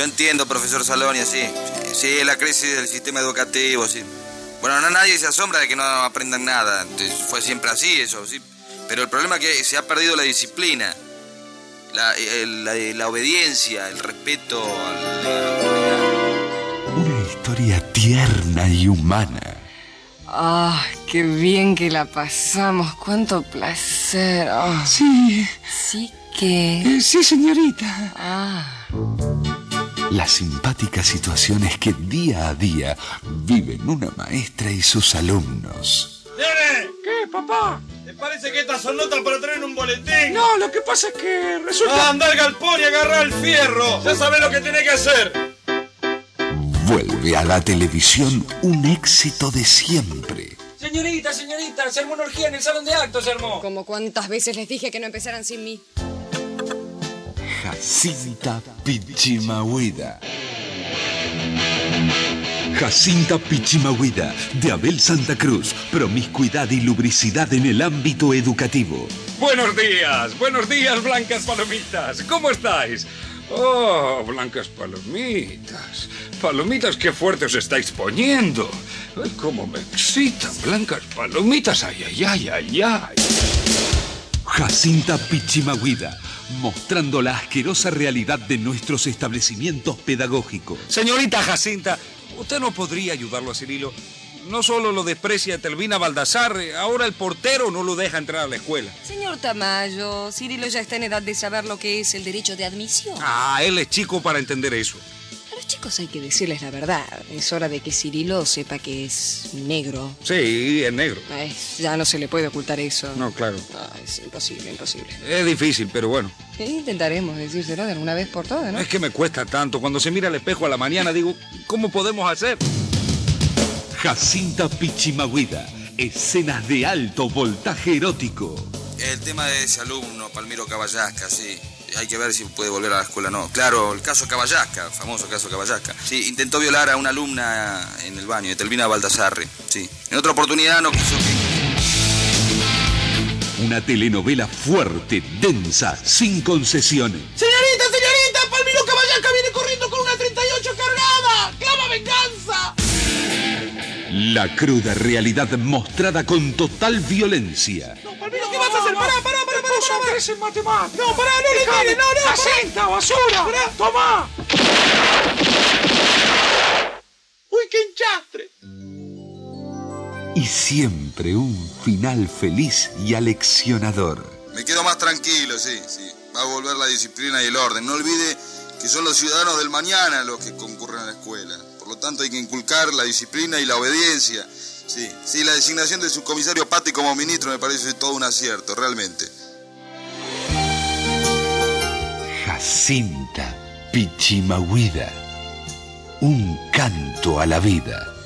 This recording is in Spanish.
Yo entiendo, profesor Saloni, sí. Sí, la crisis del sistema educativo, sí. Bueno, no nadie se asombra de que no aprendan nada. Fue siempre así eso, sí. Pero el problema es que se ha perdido la disciplina, la, la, obediencia, el respeto a la autoridad. Una historia tierna y humana. Ah, qué bien que la pasamos, cuánto placer. Ah. Sí. Sí que... Eh, sí, señorita. Ah las simpáticas situaciones que día a día viven una maestra y sus alumnos. ¡Nene! ¿Qué, papá? ¿Te parece que estas son notas para traer un boletín? No, lo que pasa es que resulta... Ah, anda al galpón y agarra el fierro. Ya sabes lo que tiene que hacer. Vuelve a la televisión un éxito de siempre. Señorita, señorita, se armó una orgía en el salón de actos, se armó. Como cuántas veces les dije que no empezaran sin mí. Jacinta Pichimahuida. Jacinta Pichimahuida, de Abel Santa Cruz, promiscuidad y lubricidad en el ámbito educativo. Buenos días, buenos días, blancas palomitas. ¿Cómo estáis? Oh, blancas palomitas. Palomitas, qué fuerte os estáis poniendo. Ay, cómo me excitan, blancas palomitas. Ay, ay, ay, ay, ay. Jacinta Pichimahuida mostrando la asquerosa realidad de nuestros establecimientos pedagógicos. Señorita Jacinta, ¿usted no podría ayudarlo a Cirilo? No solo lo desprecia Telvina Baldassar, ahora el portero no lo deja entrar a la escuela. Señor Tamayo, Cirilo ya está en edad de saber lo que es el derecho de admisión. Ah, él es chico para entender eso chicos hay que decirles la verdad. Es hora de que Cirilo sepa que es negro. Sí, es negro. ya no se le puede ocultar eso. No, claro. es imposible, imposible. Es difícil, pero bueno. intentaremos decírselo de alguna vez por todas, ¿no? Es que me cuesta tanto. Cuando se mira al espejo a la mañana digo, ¿cómo podemos hacer? Jacinta Pichimahuida. Escenas de alto voltaje erótico. El tema de ese alumno, Palmiro Caballasca, sí hay que ver si puede volver a la escuela no. Claro, el caso Caballasca, famoso caso Caballasca. Sí, intentó violar a una alumna en el baño, de Telvina Baldassarre. Sí. En otra oportunidad no quiso que... Una telenovela fuerte, densa, sin concesiones. ¡Señorita, señorita! ¡Palmiro Caballasca viene corriendo con una 38 cargada! ¡Clama venganza! La cruda realidad mostrada con total violencia. No, Palmiro, ¿qué vas a hacer? ¡Pará, pará, pará! en matemáticas. No, pará, no le tires, no, no. Jacinta, basura. Pará. Toma. Uy, qué enchastre. Y siempre un final feliz y aleccionador. Me quedo más tranquilo, sí, sí. Va a volver la disciplina y el orden. No olvide que son los ciudadanos del mañana los que concurren a la escuela. Por lo tanto, hay que inculcar la disciplina y la obediencia. Sí, sí, la designación de su comisario Pati como ministro me parece todo un acierto, realmente. Jacinta Pichimahuida. Un canto a la vida.